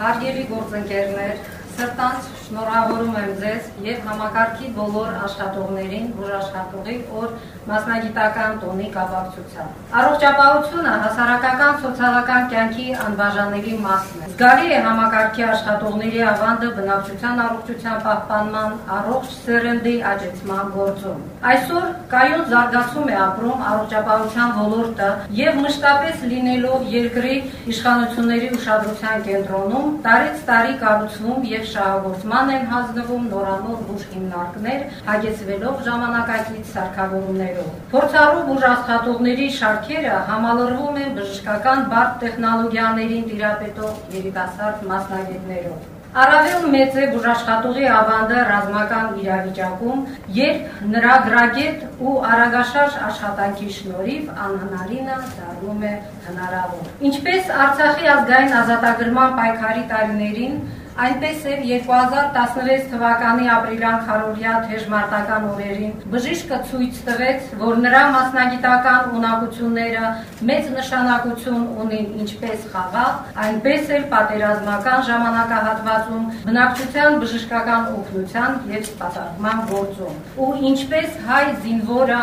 Հարգելի գործընկերներ, սրտանց շնորհավորում եմ ձեզ եւ համակարգի բոլոր աշխատողներին բուժաշխատողի օր մասնագիտական տոնի կապակցությամբ։ Առողջապահությունը հասարակական սոցիալական կյանքի անբաժանելի մասն է։ Զգալի է համակարգի աշխատողների ավանդը բնակչության առողջության պահպանման, առողջ սերնդի աճեցման գործում։ Այսօր կայուն զարգացում է ապրում առողջապահության ոլորտը եւ մշտապես լինելով երկրի իշխանությունների ուշադրության կենտրոնում, տարեց տարի կառուցվում եւ շահագործման են հանձնվում նորանոր բուժ հիմնարկներ, հագեցվելով ժամանակակից սարքավորումներով։ Փորձառու բուժ աշխատողների շարքերը համալրվում են բժշկական բարդ տեխնոլոգիաներին տիրապետող երիտասարդ մասնագետներով։ Առավել մեծ է բուժաշխատողի ավանդը ռազմական իրավիճակում, երբ նրա գրագետ ու արագաշարժ աշխատանքի շնորհիվ անհնարինը դառնում է հնարավոր։ Ինչպես Արցախի ազգային ազատագրման պայքարի տարիներին Այնպես էր 2016 թվականի ապրիլյան քարորյա թեժ մարտական օրերին բժիշկը ցույց տվեց, որ նրա մասնագիտական ունակությունները մեծ նշանակություն ունին ինչպես խաղաղ, այնպես էլ պատերազմական ժամանակահատվածում բնակչության բժշկական օգնության եւ սպասարկման գործում։ Ու ինչպես հայ զինվորը,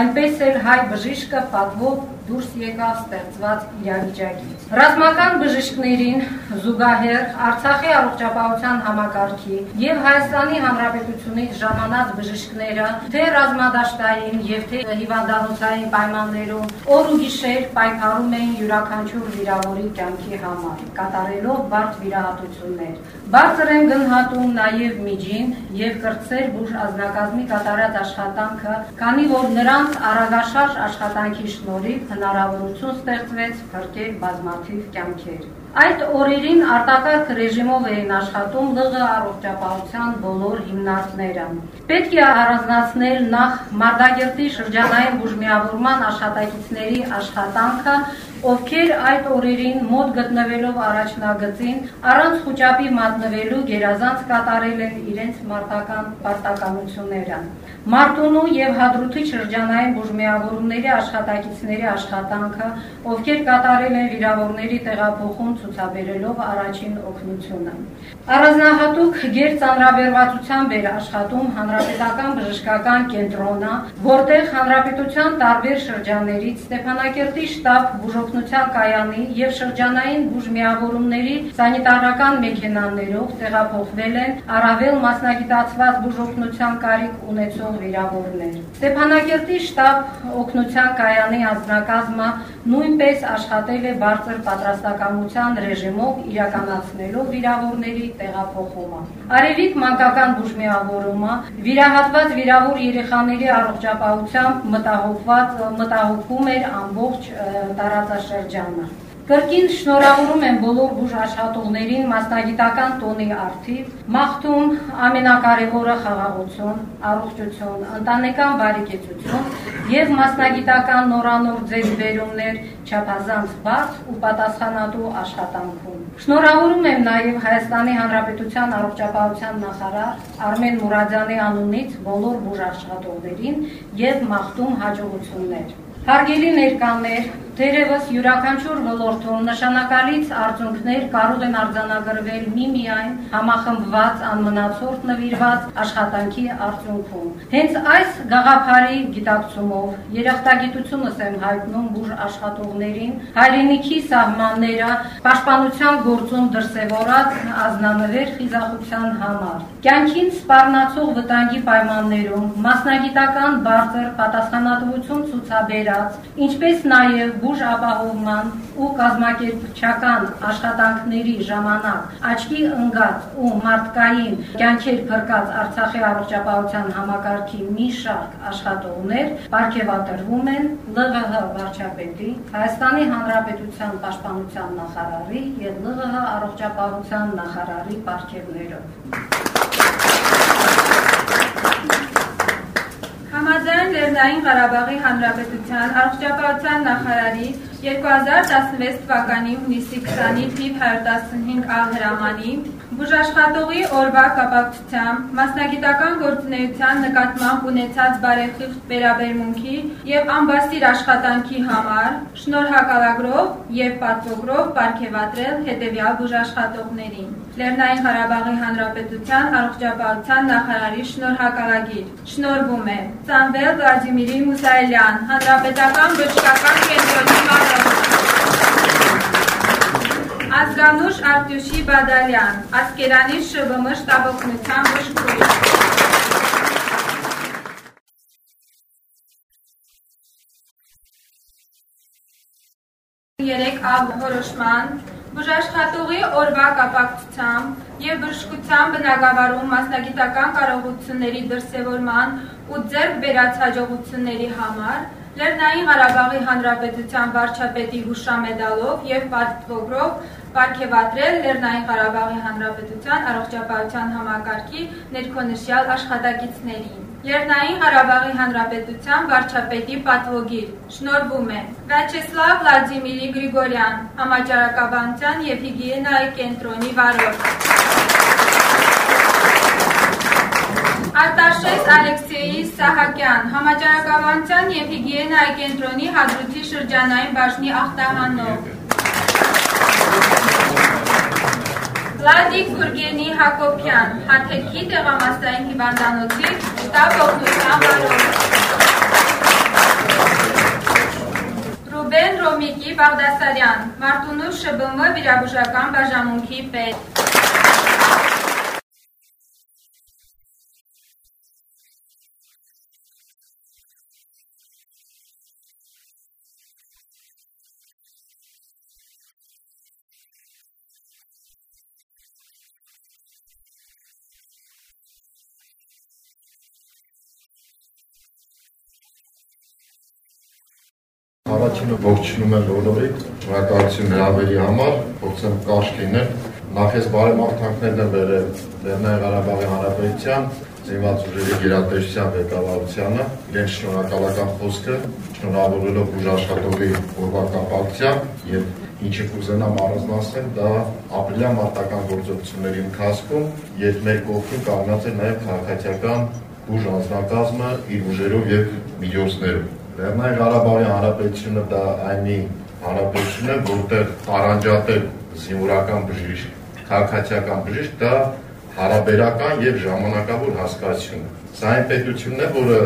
այնպես էլ հայ բժիշկը պատվով դուրս եկավ ստեղծված իրավիճակից։ Ռազմական բժիշկներին զուգահեռ Արցախի առողջապահության համակարգի եւ Հայաստանի Հանրապետությունից ժամանած բժիշկները թե ռազմադաշտային եւ թե հիվանդանոցային պայմաններում օր ու գիշեր պայքարում էին յուրաքանչյուր վիրավորի կյանքի համար, կատարելով բարդ վիրահատություններ։ Բարձր են գնահատում նաեւ միջին եւ կրծեր բուժ ազնագազմի կատարած աշխատանքը, քանի որ նրանց արագաշարժ աշխատանքի շնորհիվ հնարավորություն ստեղծվեց փրկել բազմաթիվ կյանքեր։ Այդ օրերին արտակարգ ռեժիմով էին աշխատում ԼՂ առողջապահության բոլոր հիմնարկները։ Պետք է առանձնացնել նախ Մարտակերտի շրջանային բուժմիավորման աշխատակիցների աշխատանքը, ովքեր այդ օրերին մոտ գտնվելով առաջնագծին առանց խոճապի մատնվելու գերազանց կատարել են իրենց մարտական պարտականությունները։ Մարտունու եւ Հադրութի շրջանային բուժմիավորումների աշխատակիցների աշխատանքը, ովքեր կատարել են վիրավորների տեղափոխում ցուցաբերելով առաջին օգնությունը։ Առանձնահատուկ գերծանրաբերվածությամբ էր աշխատում Հանրապետական բժշկական կենտրոնը, որտեղ Հանրապետության տարբեր շրջաններից Ստեփանակերտի շտաբ բուժօգնության կայանի եւ շրջանային բուժմիավորումների սանիտարական մեքենաներով տեղափոխվել են առավել մասնագիտացված բուժօգնության կարիք ունեցող վիրավորներ։ Ստեփանակերտի շտաբ օգնության կայանի անձնակազմը նույնպես աշխատել է բարձր պատրաստակամության ռեժիմով իրականացնելով վիրավորների տեղափոխումը։ Արևիկ մանկական բուժմիավորումը վիրահատված վիրավոր երեխաների առողջապահությամբ մտահոգված մտահոգում էր ամբողջ տարածաշրջանը։ Կրկին շնորհավորում եմ բոլոր բուժ աշխատողներին մասնագիտական տոնի արդիվ, մաղթում ամենակարևորը խաղաղություն, առողջություն, ընտանեկան բարեկեցություն եւ մասնագիտական նորանոր ձեռբերումներ չափազանց բարձ ու պատասխանատու աշխատանքում։ Շնորհավորում եմ նաեւ Հայաստանի Հանրապետության առողջապահության նախարար Արմեն Մուրադյանի անունից բոլոր բուժ աշխատողներին եւ մաղթում հաջողություններ։ Հարգելի ներկաներ, Դերևս յուրաքանչյուր ոլորտում նշանակալից արդյունքներ կարող են արձանագրվել միմիայն համախմբված անմնացորդ նվիրված աշխատանքի արդյունքում։ Հենց այս գաղափարի գիտակցումով երախտագիտությունս եմ հայտնում բուժ աշխատողներին հայրենիքի սահմանները պաշտպանության գործում դրսևորած ազնանվեր խիզախության համար։ Կյանքին սպառնացող վտանգի պայմաններում մասնագիտական բարձր պատասխանատվություն ցուցաբերած, ինչպես նաև բուժ ապահովման ու կազմակերպչական աշխատանքների ժամանակ աչքի ընկած ու մարդկային կյանքեր փրկած Արցախի առողջապահության համակարգի մի շարք աշխատողներ ապարգևատրվում են ԼՂՀ վարչապետի, Հայաստանի Հանրապետության պաշտպանության նախարարի եւ ԼՂՀ առողջապահության նախարարի ապարգևներով։ Համաձայն Լեռնային Ղարաբաղի Հանրապետության առողջապահության նախարարի 2016 թվականի հունիսի 20-ի թիվ 115 ա հրամանի Բուժաշխատողի օրվա կապակցությամբ մասնագիտական գործունեության նկատմամբ ունեցած բարեխիղճ վերաբերմունքի եւ ամբաստիր աշխատանքի համար շնորհակալագրով եւ պատվոգրով ապարգևատրել հետեւյալ բուժաշխատողներին։ Լեռնային Ղարաբաղի Հանրապետության առողջապահության նախարարի շնորհակալագիր։ Շնորհվում է Սամվել Վլադիմիրի Մուսայելյան, Հանրապետական բժշկական կենտրոնի մահացու Ազգանուշ Արտյուշի Բադալյան, Ասկերանի ՇԲՄ շտաբօգնության բժշկուհի։ Երեք ավ որոշման բժաշխատողի օրվա կապակցությամբ եւ բժշկության բնագավառում մասնագիտական կարողությունների դրսեւորման ու ձեռք բերած հաջողությունների համար Լեռնային Ղարաբաղի Հանրապետության վարչապետի հուշամեդալով եւ պատվոգրով պարգևատրել Լեռնային Ղարաբաղի Հանրապետության առողջապահության համակարգի ներքոնշյալ աշխատակիցներին։ Լեռնային Ղարաբաղի Հանրապետության վարչապետի պատվոգիր։ Շնորհվում է Վячеслав Վլադիմիրի Գրիգորյան, համաճարակաբանության եւ հիգիենայի կենտրոնի վարորդ։ Արտաշես Ալեքսեյ Սահակյան, համաճարակաբանության եւ հիգիենայի կենտրոնի հադրութի շրջանային բաժնի ախտահանող։ Վլադիկ Գուրգենի Հակոբյան, Հաթեքի տեղամասային հիվանդանոցի շտաբ օգնության վարորդ։ Ռուբեն Ռոմիկի Բաղդասարյան, Մարտունու ՇԲՄ վիրաբուժական բաժանմունքի պետ։ Առաջինը ողջունում եմ բոլորիդ, շնորհակալություն հրավերի համար, փորձեմ կաշք լինել։ Նախ ես բարեմաղթանքներն եմ վերել Լեռնային Ղարաբաղի Հանրապետության զինված ուժերի գերատեսչության ղեկավարությանը, իրենց շնորհակալական խոսքը շնորհավորելով բուժաշխատողի օրվա կապակցությամբ եւ ինչը կուզենամ առանձնացնել, դա ապրիլյան մարտական գործողությունների ընթացքում, երբ մեր կողքին կանգնած է նաև քաղաքացիական բուժ անձնակազմը իր ուժերով եւ միջոցներով Լեռնային Ղարաբաղի Հանրապետությունը դա այն մի հանրապետություն է, որտեղ տարանջատել զինվորական բժիշկ, քաղաքացիական բժիշկ դա հարաբերական եւ ժամանակավոր հասկացություն է։ Սա այն պետությունն է, որը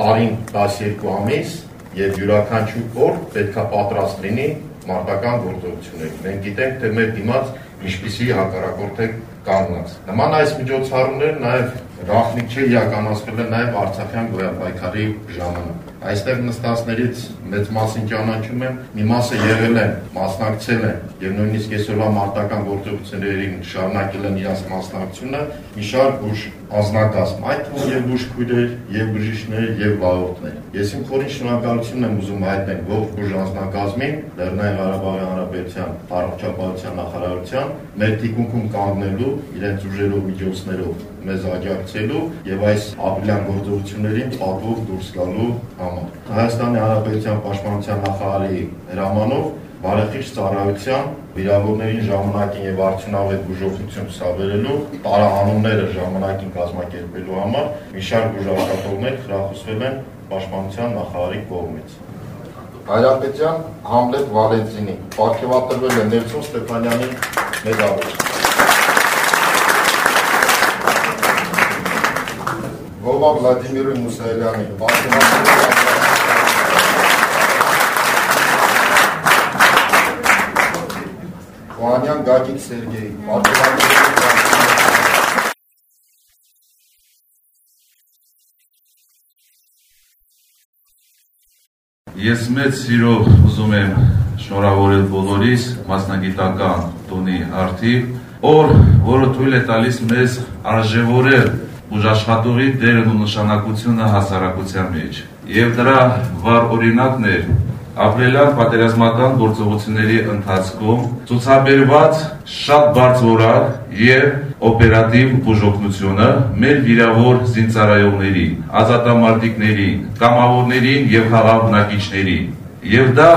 տարին 12 ամիս եւ յուրաքանչյուր օր պետքա պատրաստ լինի մարտական գործողությունների։ Մենք գիտենք, թե մեր դիմաց ինչպիսի հակառակորդ է կանգնած։ Նման այս միջոցառումները նաև Ռախնիկ չէ իրականացվել է նաև Արցախյան գոյապայքարի ժամանակ։ Այստեղ նստածներից մեծ մասին ճանաչում եմ, մի մասը եղել են, մասնակցել են եւ նույնիսկ այսօրվա մարտական գործողություններին շարունակել են իրաց մասնակցությունը, մի շարք ուժ անznակազմ, այդ թվում եւ բուժքույրեր, եւ բժիշկներ, եւ վարորդներ։ Ես իմ խորին շնորհակալություն եմ ուզում հայտնել ողջ բուժ անznակազմին, Լեռնային Ղարաբաղի Հանրապետության առողջապահության նախարարության մեր թիկունքում կանգնելու, իրենց ուժերով միջոցներով մեզ աջակցելու եւ այս ապրիլյան գործողություններին պատվով դուրս գալու համար։ Հայաստանի Հանրապետության Պաշտպանության նախարարի հրամանով բարեխիղճ ծառայության վիրավորներին ժամանակին եւ արդյունավետ բուժօգնություն ցուցաբերելու տարահանումները ժամանակին կազմակերպելու համար մի շարք բուժաշխատողներ խրախուսվել են Պաշտպանության նախարարի կողմից։ Հայրապետյան Համլետ Վալենտինի ապարգևատրվել է Նելսոն Ստեփանյանի մեդալով։ Գովա Վլադիմիրը Մուսայելյանի ապարգևատրվել Վանյան Գագիկ Սերգեյ ապարգևատրվել Ես մեծ սիրով ուզում եմ շնորհավորել բոլորիս մասնագիտական տոնի արդիվ, որ որը թույլ է տալիս մեզ արժևորել ուժաշխատողի դերն ու նշանակությունը հասարակության մեջ։ Եվ դրա վառ օրինակն էր ապրիլյան պատերազմական գործողությունների ընթացքում ցուցաբերված շատ բարձրորակ եւ օպերատիվ բուժօգնությունը մեր վիրավոր զինծառայողներին, ազատամարտիկներին, կամավորներին եւ խաղաղ բնակիչներին։ Եվ դա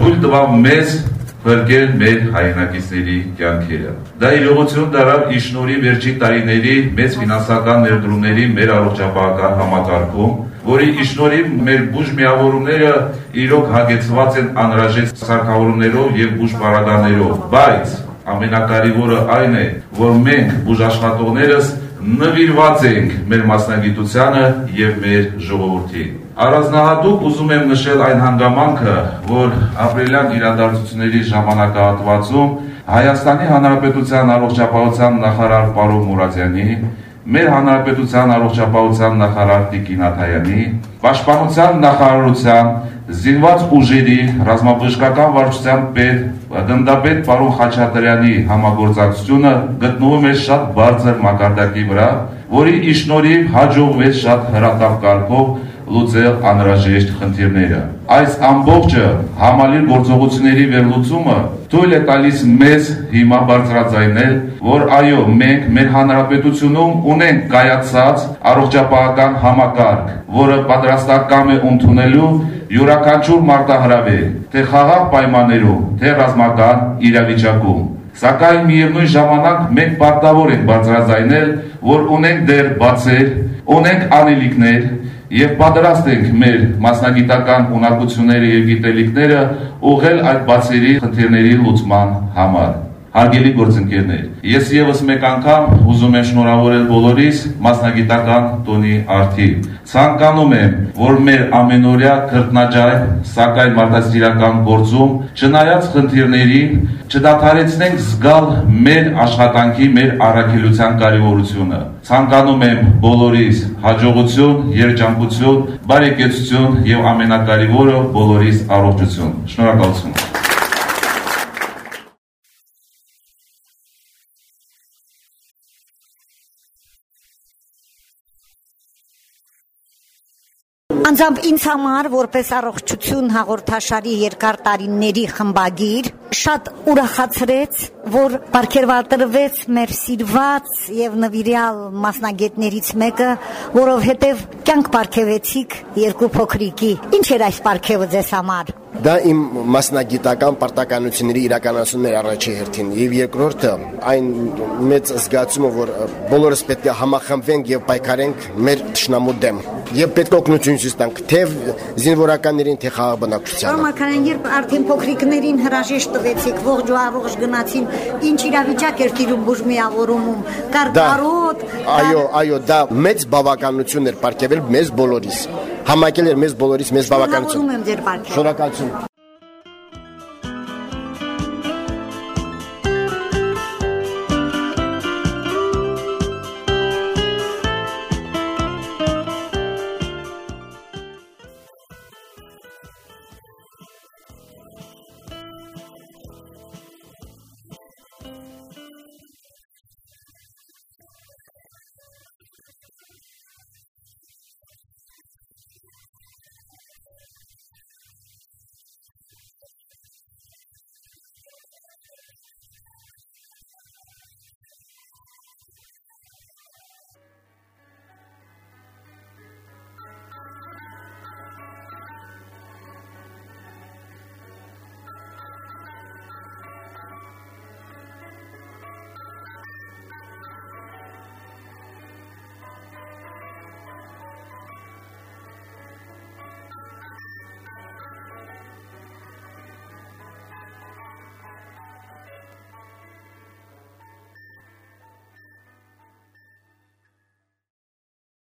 թույլ տվավ մեզ փրկել մեր հայրենակիցների կյանքերը։ Դա իրողություն դարավ իշնորի վերջին տարիների մեծ ֆինանսական ներդրումների մեր առողջապահական համակարգում, որի իշնորի մեր բուժ միավորումները իրոք հագեցված են անհրաժեշտ սարքավորումներով եւ բուժ պարագաներով, բայց ամենակարևորը այն է, որ մենք բուժ աշխատողներս նվիրված ենք մեր մասնագիտությանը եւ մեր ժողովրդին։ Առանձնահատուկ ուզում եմ նշել այն հանգամանքը, որ ապրիլյան իրադարձությունների ժամանակահատվածում Հայաստանի Հանրապետության առողջապահության նախարար պարոն Մուրադյանի, մեր հանրապետության առողջապահության նախարար Տիկին Աթայանի, Պաշտպանության նախարարության զինված ուժերի ռազմաբժշկական վարչության պետ գնդապետ պարոն Խաչատրյանի համագործակցությունը գտնվում է շատ բարձր մակարդակի վրա, որի իշնորհիվ հաջողվեց շատ հրատապ կարգով լուծել անհրաժեշտ խնդիրները։ Այս ամբողջը համալիր գործողությունների վերլուծումը թույլ է տալիս մեզ հիմա բարձրաձայնել, որ այո, մենք մեր հանրապետությունում ունենք կայացած առողջապահական համակարգ, որը պատրաստական է ընդունելու յուրաքանչյուր մարտահրավեր, թե խաղաղ պայմաններում, թե ռազմական իրավիճակում։ Սակայն միևնույն ժամանակ մենք պարտավոր ենք բարձրաձայնել, որ ունենք դեր բացեր, ունենք անելիքներ, եւ պատրաստ ենք մեր մասնագիտական ունակությունները եւ գիտելիքները ուղղել այդ բացերի խնդիրների լուծման համար։ Հարգելի գործընկերներ, ես եւս մեկ անգամ ուզում եմ շնորհավորել բոլորիս մասնագիտական տոնի արդիվ։ Ցանկանում եմ, որ մեր ամենօրյա քրտնաջայ, սակայն մարդասիրական գործում, չնայած խնդիրներին, չդադարեցնենք զգալ մեր աշխատանքի, մեր առաքելության կարևորությունը։ Ցանկանում եմ բոլորիս հաջողություն, երջանկություն, բարեկեցություն եւ ամենակարևորը բոլորիս առողջություն։ Շնորհակալություն։ Անձամբ ինձ համար որպես առողջություն հաղորդաշարի երկար տարիների խմբագիր շատ ուրախացրեց, որ ապարգևատրվեց մեր սիրված եւ նվիրյալ մասնագետներից մեկը, որովհետեւ կյանք ապարգևեցիք երկու փոքրիկի։ Ինչ էր այս ապարգևը ձեզ համար։ Դա իմ մասնագիտական պարտականությունների իրականացումն էր առաջի հերթին եւ երկրորդը այն մեծ զգացումը, որ բոլորս պետք է համախմբվենք եւ պայքարենք մեր ճշնամու դեմ եւ պետք է օգնություն ցույց տանք թե զինվորականներին, թե խաղաբնակչությանը։ Համակարան երբ արդեն փոքրիկներին հրաժեշտ տվեցիք, ողջ ու առողջ գնացին, ինչ իրավիճակ էր տիրում բուժմիավորումում։ Կար կարոտ։ Այո, այո, դա մեծ բավականություն էր ապարգևել մեզ բոլորիս։ Համակել էր մեզ բոլորիս մեզ բավականություն։ Շնորհակալություն։